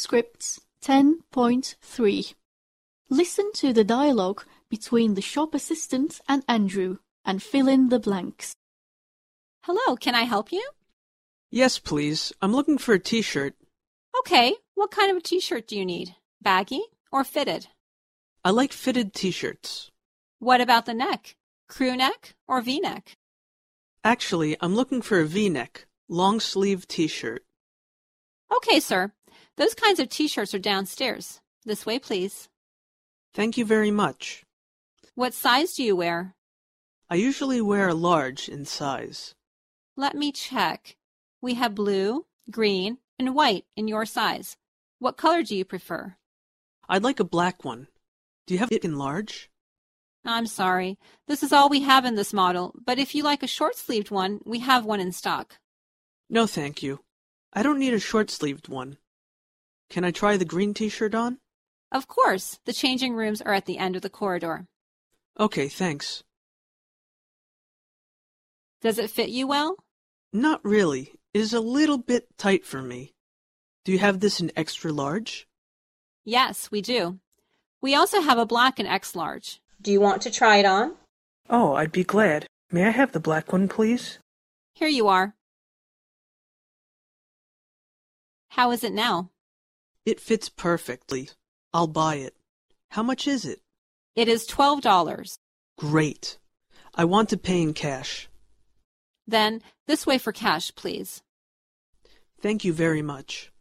Scripts 10.3 Listen to the dialogue between the shop assistant and Andrew and fill in the blanks. Hello, can I help you? Yes, please. I'm looking for a t-shirt. Okay, what kind of a t-shirt do you need? Baggy or fitted? I like fitted t-shirts. What about the neck? Crew neck or V-neck? Actually, I'm looking for a v-neck, long sleeve t-shirt. Okay, sir. Those kinds of t-shirts are downstairs. This way, please. Thank you very much. What size do you wear? I usually wear a large in size. Let me check. We have blue, green, and white in your size. What color do you prefer? I'd like a black one. Do you have it in large? I'm sorry. This is all we have in this model, but if you like a short-sleeved one, we have one in stock. No, thank you. I don't need a short-sleeved one. Can I try the green t-shirt on? Of course, the changing rooms are at the end of the corridor. Okay, thanks. Does it fit you well? Not really. It is a little bit tight for me. Do you have this in extra large? Yes, we do. We also have a black and X large. Do you want to try it on? Oh, I'd be glad. May I have the black one, please? Here you are. How is it now? It fits perfectly. I'll buy it. How much is it? It is $12. Great. I want to pay in cash. Then, this way for cash, please. Thank you very much.